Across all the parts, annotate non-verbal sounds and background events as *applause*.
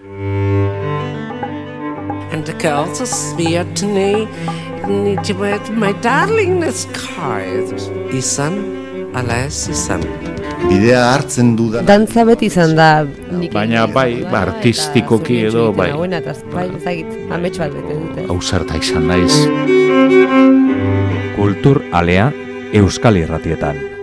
And the girls are to me, my darling, this car. Izan, ala ez izan. Bidea hartzen du da. Dantza beti izan da. nik Baina bai, ba, eta artistikoki edo, bai. Eta bai, ezagit, amets bat bete dute. Ausarta izan naiz. Kultur alea Euskal Irratietan.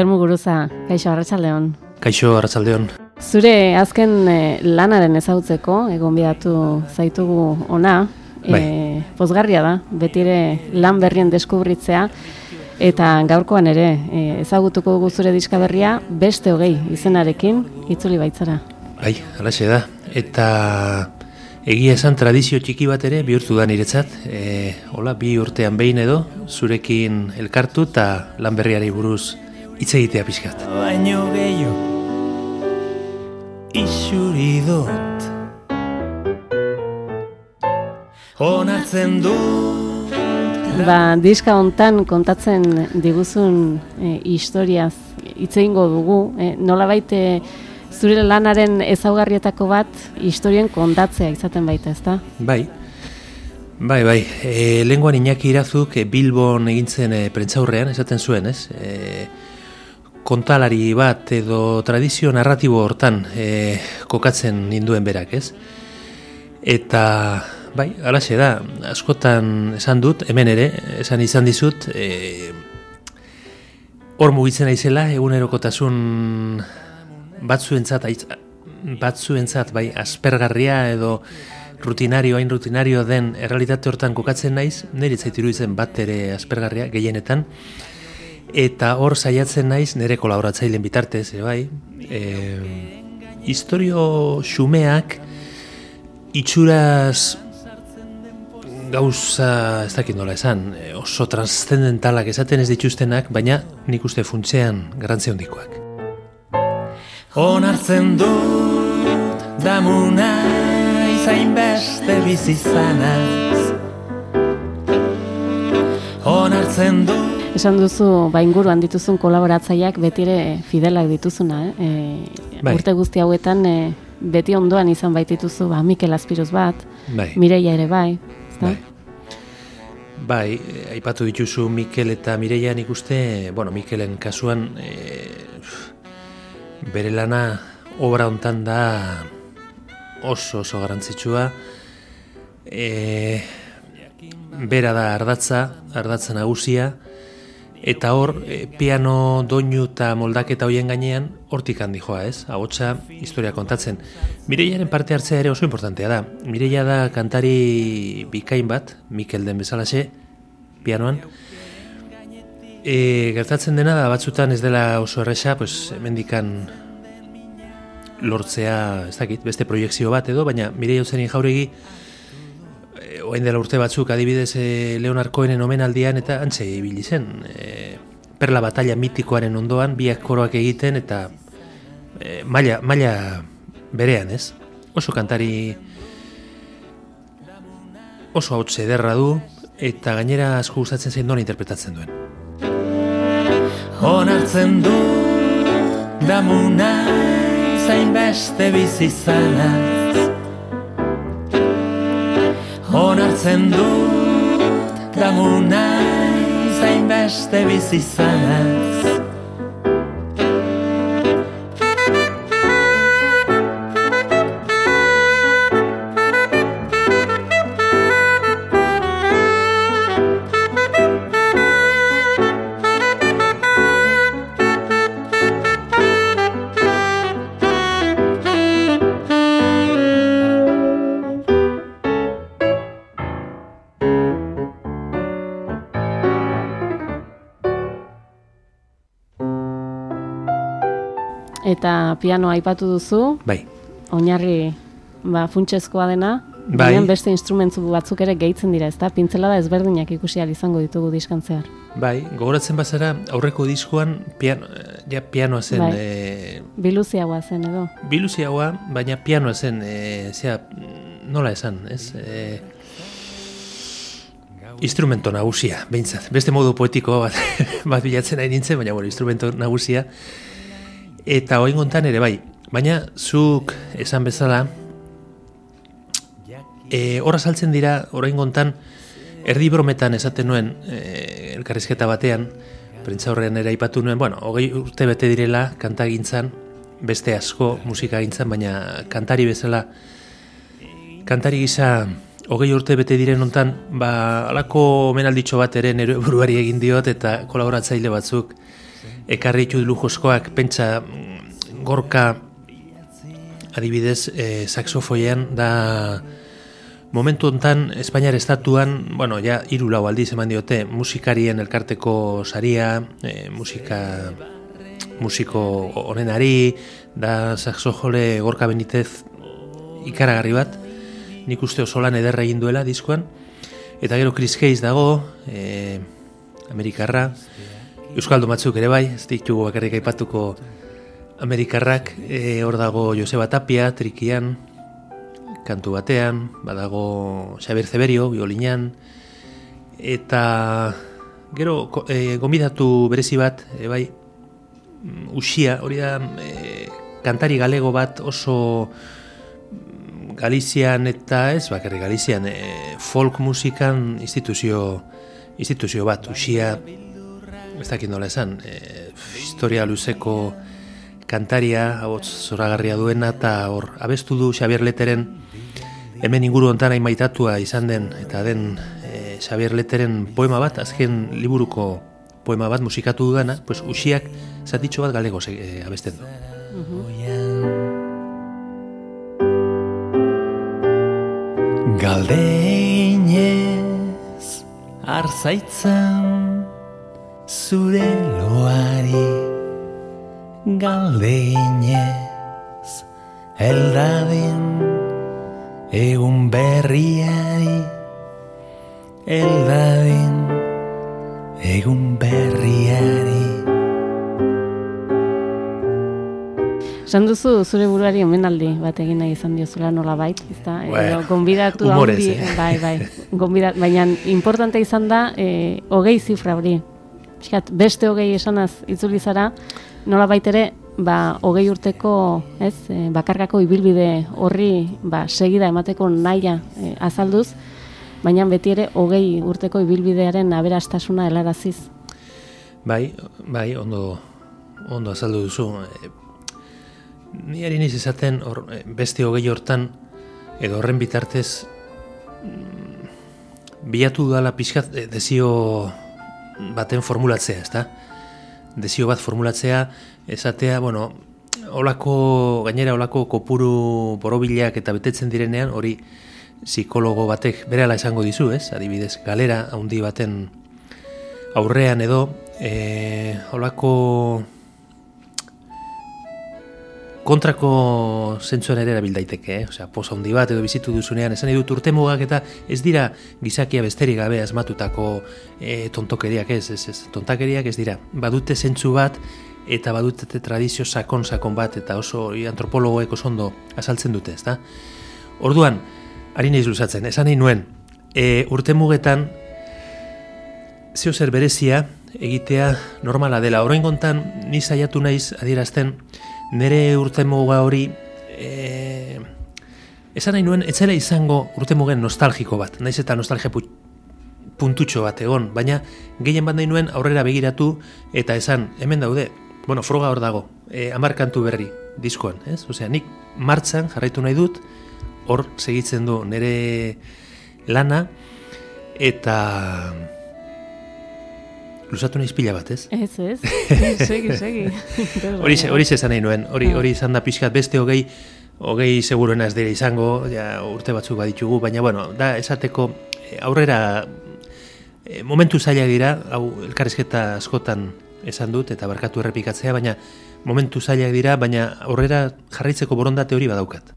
Javier Muguruza, Kaixo Arratsaldeon. Kaixo Arratsaldeon. Zure azken eh, lanaren ezagutzeko egon bidatu zaitugu ona, Bai. eh, pozgarria da, betire lan berrien deskubritzea, eta gaurkoan ere eh, ezagutuko dugu zure diska berria beste hogei izenarekin itzuli baitzara. Bai, alaxe da. Eta egia esan tradizio txiki bat ere bihurtu da niretzat. E, hola, bi urtean behin edo, zurekin elkartu eta lan berriari buruz hitz egitea pixkat. baino gehiago isuri dut onartzen dut Ba, diska hontan kontatzen diguzun e, historiaz hitz egingo dugu, e, nolabait e, zure lanaren ezaugarrietako bat historien kontatzea izaten baita, ezta? Bai, bai, bai. E, lenguan Iñaki Irazuk e, Bilbon egintzen e, prentzaurrean esaten zuen, ez? E, kontalari bat edo tradizio narratibo hortan e, kokatzen ninduen berak, ez? Eta, bai, alaxe da, askotan esan dut, hemen ere, esan izan dizut, e, hor mugitzen naizela, egunerokotasun batzuentzat, batzuentzat, bai, aspergarria edo rutinario, hain rutinario den errealitate hortan kokatzen naiz, nire zaitu iruditzen bat ere aspergarria gehienetan, eta hor saiatzen naiz nire kolaboratzaileen bitartez, ere bai, e, historio xumeak itxuraz gauza, ez dakit nola esan, e, oso transcendentalak esaten ez dituztenak, baina nik uste funtzean garrantzia handikoak. onartzen dut damuna izain beste bizizanaz onartzen dut Esan duzu, ba inguruan dituzun kolaboratzaileak betire fidelak dituzuna, eh? E, Bai. urte guzti hauetan e, beti ondoan izan baitituzu, ba Mikel Azpiroz bat, Bai. Mireia ere bai, ezta? Bai. Bai, eh, aipatu dituzu Mikel eta Mireia nik uste, bueno, Mikelen kasuan e, bere lana obra hontan da oso oso garrantzitsua. E, bera da ardatza, ardatza nagusia, eta hor, e, piano, doinu eta moldaketa hoien gainean, hortik handi joa, ez? Ahotsa historia kontatzen. Mireiaren parte hartzea ere oso importantea da. Mireia da kantari bikain bat, Mikel den bezalaxe, pianoan. E, gertatzen dena da, batzutan ez dela oso erresa, pues, hemendikan lortzea, ez dakit, beste proiekzio bat edo, baina Mireia Utzenin jauregi, oain dela urte batzuk adibidez e, Leonard Cohenen omenaldian eta antze ibili zen. E, perla batalla mitikoaren ondoan, biak koroak egiten eta e, maila, maila berean, ez? Oso kantari oso hau ederra du eta gainera asko gustatzen zein nola interpretatzen duen. onartzen dut damuna izain beste bizizanaz onartzen dut damuna izain beste bizizanaz Piano aipatu duzu, Bai, oinarri ba, funtsezkoa dena, Bai. beste instrumentzu batzuk ere gehitzen dira, ezta? Pintzelada ezberdinak ikusi ahal izango ditugu diskan zehar. bai, gogoratzen bazara aurreko diskoan piano, ja pianoa zen Bai. e, Biluziagoa zen edo. biluziagoa, baina pianoa zen, e, zera, nola esan, ez? E, instrumento nagusia, behintzat. Beste modu poetiko bat, *laughs* bat bilatzen nahi nintzen, baina bueno, instrumento nagusia. Eta hori gontan ere bai, baina zuk esan bezala, e, horra saltzen dira, orain gontan, erdi brometan esaten nuen e, elkarrizketa batean, prentza horrean ere aipatu nuen, bueno, hogei urte bete direla kantagintzan, beste asko musika gintzan, baina kantari bezala, kantari gisa hogei urte bete diren hontan, ba, alako menalditxo bat ere nero buruari egin diot eta kolaboratzaile batzuk. Ekarri ditut lujoskoak pentsa gorka adibidez e, saxofoian da momentu hontan Espainiar estatuan, bueno, ja hiru lau aldiz eman diote musikarien elkarteko saria, e, musika musiko honenari, da saxojole gorka benitez ikaragarri bat, nik uste oso lan ederra egin duela diskoan, eta gero Chris Case dago, e, Amerikarra, Euskaldo batzuk ere bai, ez ditugu bakarrik aipatuko Amerikarrak, e, hor dago Joseba Tapia, trikian, kantu batean, badago Xabier Zeberio, biolinean, eta gero e, gomidatu berezi bat, e, bai, mm, usia, hori da, e, kantari galego bat oso Galizian eta ez, bakarri Galizian, e, folk musikan instituzio, instituzio bat, usia, ez dakit nola esan, e, historia luzeko kantaria, hau zoragarria duena, eta hor, abestu du Xabier Leteren, hemen inguru ontan maitatua izan den, eta den e, Xabier Leteren poema bat, azken liburuko poema bat musikatu dudana, pues usiak zatitxo bat galego e, abesten du. Galdeinez arzaitzen zure loari. Galdeinez eldadin egun berriari Eldadin Esan duzu zure buruari omenaldi bat egin nahi izan diozula nola bait, ezta? Bueno, gonbidatu humorez, handi, eh? bai, bai. Gonbidat, baina importante izan da e, hogei zifra hori. Fiskat, beste hogei esanaz itzuli zara, nola ere, ba, hogei urteko, ez, e, bakarkako ibilbide horri, ba, segida emateko naia e, azalduz, baina beti ere hogei urteko ibilbidearen aberastasuna helaraziz. Bai, bai, ondo, ondo azaldu duzu. E, Ni ari niz izaten or, eh, beste hogei hortan edo horren bitartez mm, bilatu dala pixkat eh, dezio baten formulatzea, ezta? Dezio bat formulatzea, esatea, bueno, olako, gainera olako kopuru borobilak eta betetzen direnean, hori psikologo batek berehala esango dizu, ez? Adibidez, galera handi baten aurrean edo, e, olako kontrako zentzuan ere erabil daiteke, eh? Osea, posa handi bat edo bizitu duzunean, esan dut urtemugak eta ez dira gizakia besterik gabe asmatutako e, tontokeriak ez, ez, ez, tontakeriak ez dira. Badute zentzu bat eta badute tradizio sakon-sakon bat eta oso antropologoek oso ondo azaltzen dute, ezta? Orduan, ari nahi luzatzen, esan nahi nuen, e, urtemugetan zeo zer berezia egitea normala dela. Oroin gontan, ni saiatu naiz adierazten, nire urte muga hori e, esan nahi nuen etzela izango urte mugen nostalgiko bat naiz eta nostalgia puntutxo bat egon baina gehien bat nahi nuen aurrera begiratu eta esan hemen daude bueno, froga hor dago e, amarkantu berri diskoan ez? Osea, nik martzan jarraitu nahi dut hor segitzen du nire lana eta Lusatu nahi pila bat, ez? Ez, ez. *laughs* segi, segi. hori hori esan nahi nuen. Hori hori izan da pixkat beste hogei hogei seguruena ez dira izango, ja, urte batzuk baditugu, baina bueno, da esateko eh, aurrera e, momentu zaila dira, hau elkarrizketa askotan esan dut eta barkatu errepikatzea, baina momentu zaila dira, baina aurrera jarraitzeko borondate hori badaukat.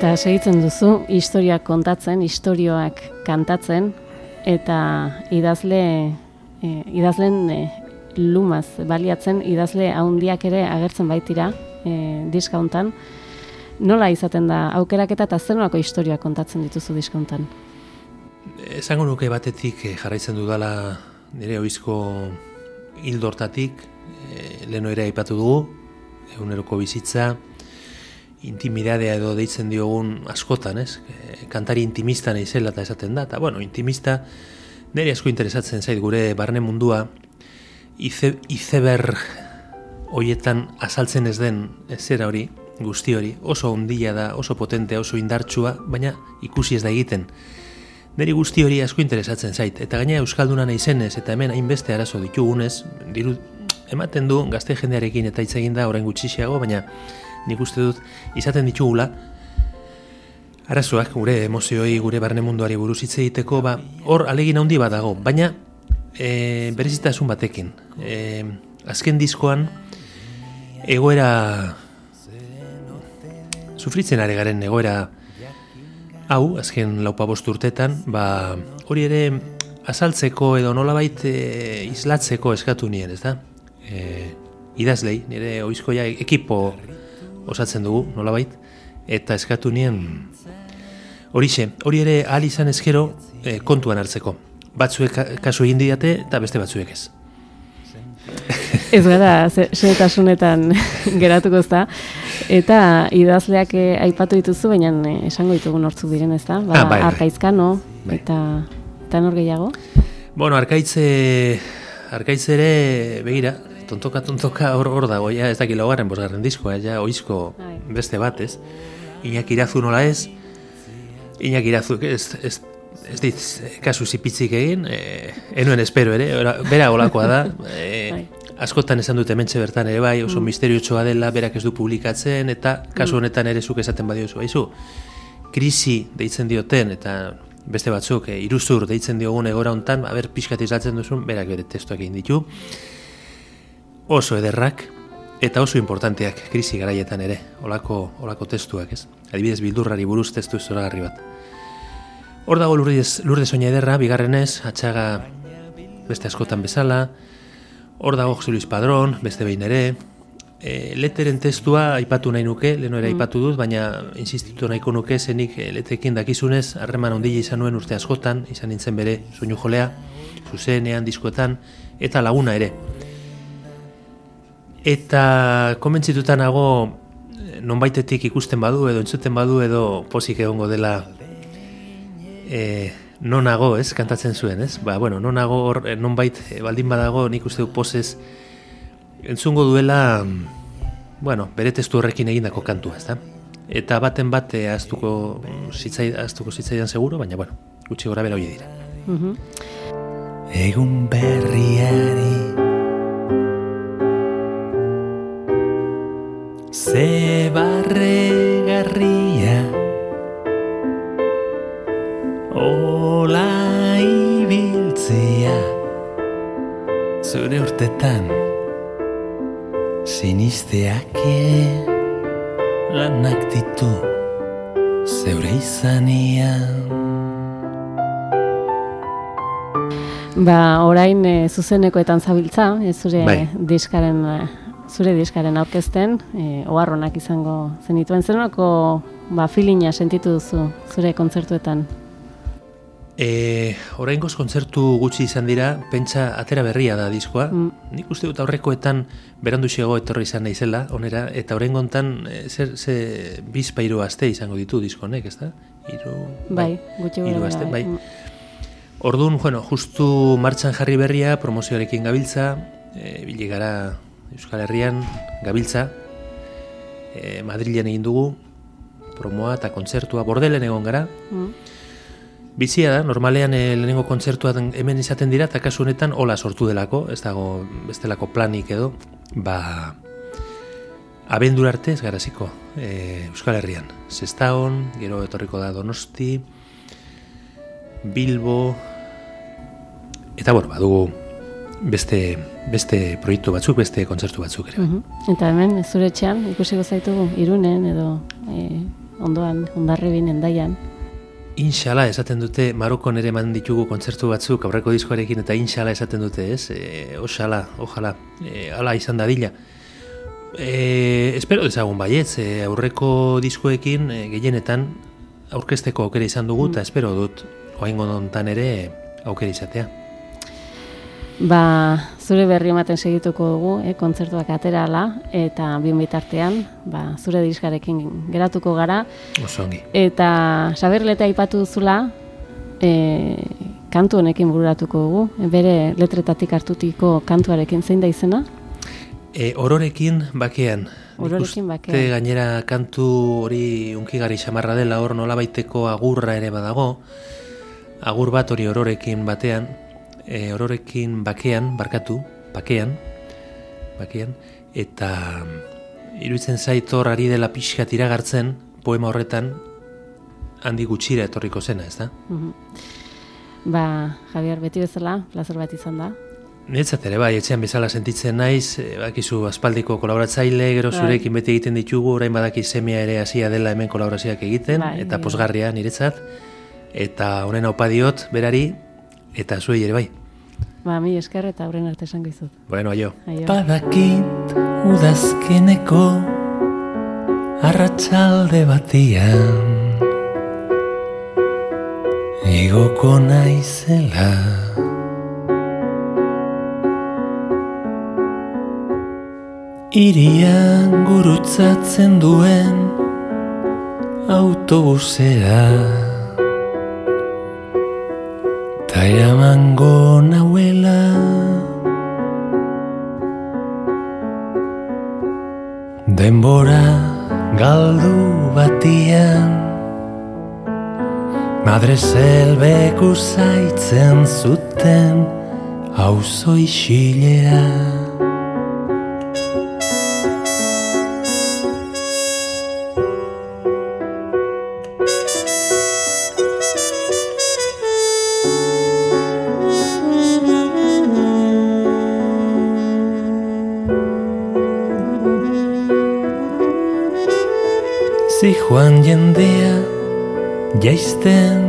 Eta segitzen duzu historia kontatzen, istorioak kantatzen eta idazle e, idazlen e, lumaz baliatzen idazle handiak ere agertzen baitira e, diska. Nola izaten da aukeraketa eta zer nolako kontatzen dituzu diska hontan? Esango nuke batetik eh, jarraitzen dudala nire oizko hildortatik, e, leno ere aipatu dugu, eguneroko bizitza, intimidadea edo deitzen diogun askotan, ez? Kantari intimista naizela eta esaten da, eta bueno, intimista nire asko interesatzen zait gure barne mundua, ize, izeber hoietan azaltzen ez den zera hori, guzti hori, oso ondila da, oso potente, oso indartsua, baina ikusi ez da egiten. Neri guzti hori asko interesatzen zait, eta gaina Euskalduna naizenez eta hemen hainbeste arazo ditugunez, diru, ematen du gazte jendearekin eta hitz egin da orain gutxixiago, baina nik uste dut izaten ditugula, arazoak gure emozioi, gure barne munduari buruz hitz egiteko, ba, hor alegin handi bat dago, baina e, berezitasun batekin. E, azken diskoan, egoera sufritzen ari garen egoera hau, azken laupa urtetan, ba, hori ere azaltzeko edo nolabait e, islatzeko eskatu nien, ez da? E, idazlei, nire oizkoia ekipo osatzen dugu, nolabait, eta eskatu nien horixe, hori ere ahal izan ezkero e, kontuan hartzeko. Batzuek kasu egin diate eta beste batzuek ez. Ez gara, zenetasunetan *laughs* geratuko ez da. Eta idazleak eh, aipatu dituzu, baina eh, esango ditugu nortzuk diren ez da. Ba, ah, bai, bai. Arkaizkano, bai. eta, eta nor gehiago? Bueno, arkaitze, arkaitze ere, begira, tontoka, tontoka hor, hor dago, ja, ez dakit laugarren bosgarren diskoa, ja, oizko Bai. beste bat, ez? Iñak irazu nola ez, Iñak irazu, ez, ez, ez dit, kasu zipitzik egin, e, enuen espero ere, ora- bera olakoa da, *laughs* e, askotan esan dute mentxe bertan ere bai, oso Mm. misteriotsoa dela, berak ez du publikatzen, eta kasu honetan ere zuk esaten badiozu, haizu, krisi deitzen dioten, eta beste batzuk, e, iruzur deitzen diogun egora hontan, aber pixkat izaltzen duzun, berak bere testuak egin ditu, oso ederrak, eta oso importanteak krisi garaietan ere, olako, olako testuak, ez? Adibidez, bildurrari buruz testu zoragarri bat. Hor dago lurdez, lurde soina ederra, bigarrenez, atxaga beste askotan bezala, hor dago Jose Luis Padrón, beste behin ere, e, leteren testua aipatu nahi nuke, leheno ere aipatu dut, baina insistitu nahiko nuke zenik e, letekin dakizunez, harreman ondile izan nuen urte askotan, izan nintzen bere soinu jolea, zuzenean, diskoetan, eta laguna ere. Eta komentzituta nago eh, nonbaitetik ikusten badu edo entzuten badu edo pozik egongo dela e, nonago, ez, kantatzen zuen, ez? Ba, bueno, nonago hor, eh, nonbait baldin badago nik uste dut posez entzungo duela mm, bueno, bere testu horrekin egindako kantua, ezta? Eta baten bat eh, ahaztuko zitzai, ahaztuko zitzaidan seguro, baina bueno, gutxi gora bera hoi dira. Mhm. Egun berriari Ze barregarria Ola ibiltzia Zure urtetan Sinisteake Lanak ditu Zeure izanian Ba, orain e, zuzenekoetan zabiltza, e, zure Bai. diskaren e, zure diskaren aurkezten, e, oharronak izango zenituen zenolako ba filina sentitu duzu zure kontzertuetan. E, oraingoz kontzertu gutxi izan dira, pentsa atera berria da diskoa. Mm. Nik uste dut aurrekoetan berandu xego etorri izan naizela, onera, eta oraingo hontan e, zer, ze bizpairu aste izango ditu disko honek, ezta? Hiru, Bai, gutxi hiru gora aste, bai. mm. Orduan, bueno, justu martxan jarri berria, promozioarekin gabiltza, e, bili gara Euskal Herrian gabiltza, e, Madrilen egin dugu, promoa eta kontzertua, bordelen egon gara, Mm. Bizia da, normalean e, lehenengo kontzertuak hemen izaten dira, eta kasu honetan hola sortu delako, ez dago bestelako planik edo, ba, abendur arte ez garaziko e, Euskal Herrian. Zestaon, gero etorriko da Donosti, Bilbo, eta bueno, badugu beste, beste proiektu batzuk, beste kontzertu batzuk ere. Mhm. Eta hemen zure etxean ikusiko zaitugu Irunen edo e, ondoan, ondarrebin endaian. Inshala esaten dute, Marokon ere eman ditugu kontzertu batzuk aurreko diskoarekin eta inshala esaten dute, ez? E, oxala, ojala, e, ala izan dadila. E, espero dezagun baietz, e, aurreko diskoekin e, gehienetan aurkesteko aukera izan dugu eta espero dut oaingo nontan ere aukera izatea. Ba, zure berri ematen segituko dugu, eh, kontzertuak aterala eta bien bitartean, ba, zure diskarekin geratuko gara. Osongi. Eta saberleta aipatu duzula, e, kantu honekin bururatuko dugu, bere letretatik hartutiko kantuarekin zein da izena? E, ororekin bakean. Ororekin bakean. uste gainera kantu hori unkigarri xamarra dela hor nolabaiteko agurra ere badago. Agur bat hori ororekin batean, e, ororekin bakean, barkatu, bakean, bakean, eta mm, iruditzen zait hor ari dela pixka tiragartzen poema horretan handi gutxira etorriko zena, ez da? Mhm. Ba, Javier, beti bezala, plazer bat izan da. Niretzat ere bai, etxean bezala sentitzen naiz, e, bakizu aspaldiko kolaboratzaile, gero Bai. zurekin beti egiten ditugu, orain badaki semia ere hasia dela hemen kolaborazioak egiten, Bai, eta posgarria niretzat, eta honen aupa diot, berari, eta zuei ere bai. Ba, mi esker eta aurren arte esango izut. Bueno, aio. Aio. Badakit udazkeneko arratsalde batian Igoko naizela Irian gurutzatzen duen autobusera Ta eramango nauela Denbora galdu batian Madre selbek usaitzen zuten Auzo isilera Zijoan jendea jaisten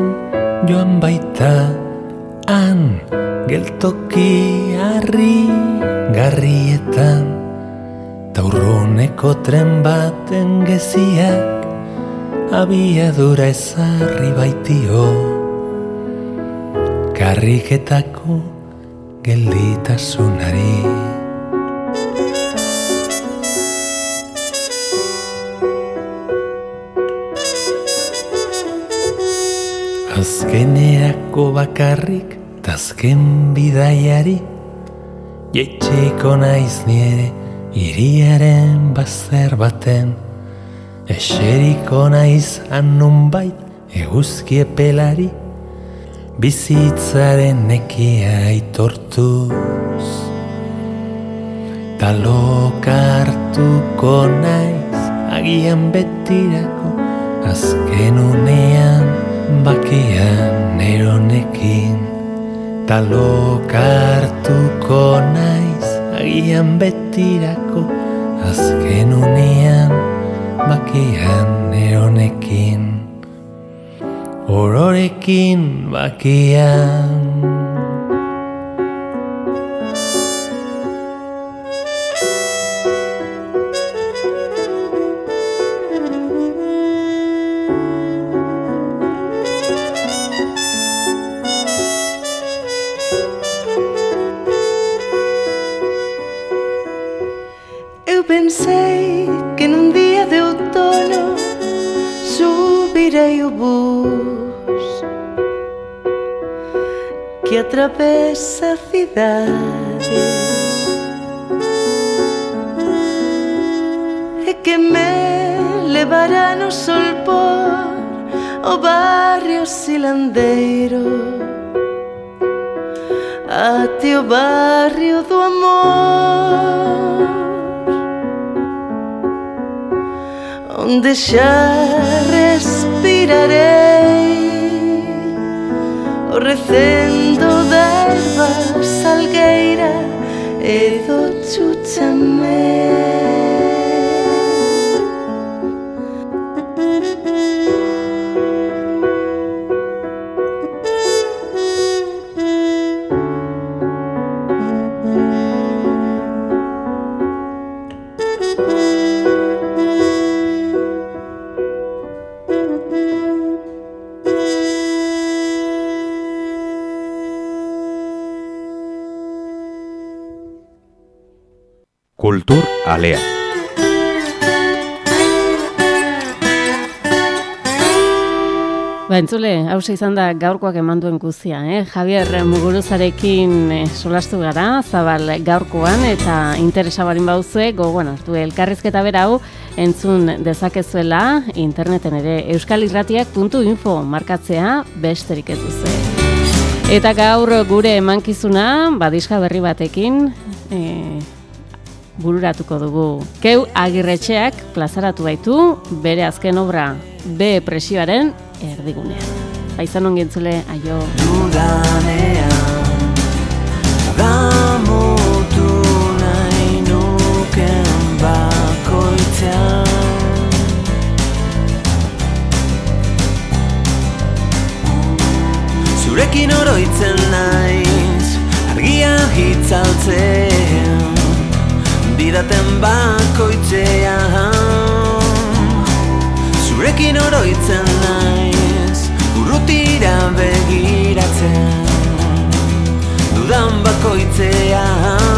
joan baita han geltoki harri garrietan taurroneko tren baten geziak abiadura ezarri baitio karriketako gelditasunari. Azkenerako bakarrik tazken bidaiari Jeitxiko naiz nire iriaren bazter baten. Eseriko naiz annun bait eguzki epelari Bizitzaren nekia aitortuz. Talok hartuko naiz agian betirako Azken unean bakean eronekin Talok hartuko naiz. Agian betirako Azken unean bakean eronekin Ororekin bakean atravessa a cidade E que me levará no solpor o oh, barrio silandeiro Ate o oh, barrio do amor. Onde xa respirarei o recendo da erva salgueira e do chuchamé. Kultur Alea. Ba, entzule, hausa izan da gaurkoak eman duen guzia, eh? Javier Muguruzarekin eh, solastu gara, zabal gaurkoan, eta interesa barin bauzue, gogoan hartu elkarrizketa bera hau, entzun dezakezuela, interneten ere, euskalirratiak.info markatzea besterik ez duzu. Eta gaur gure emankizuna, badiska berri batekin, eh, bururatuko dugu. Keu agirretxeak plazaratu baitu bere azken obra B presioaren erdigunean. Baizan ongi entzule, aio. Dudanean Damutu nahi nuken bakoitzean Zurekin oroitzen naiz Argia hitzaltzen Bidaten bakoitzean. Zurekin oroitzen naiz Urrutira begiratzen. Dudan bakoitzean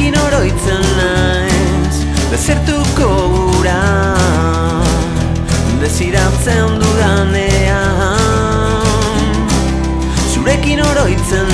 Zurekin oroitzen naiz Desertuko ura Desiratzen dudanean. Zurekin oroitzen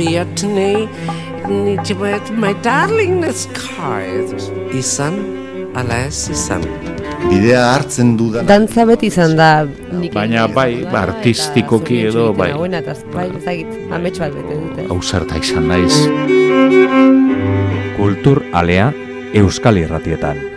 you with my darlingness card. Izan, alas, izan. Bidea hartzen dudan Dantza beti izan da Baina bai, ba, artistikoki edo, bai. Hauena, eta bai, ezagit, amets bat bete dute. Ausarta izan naiz. Kultur Alea Euskal Irratietan.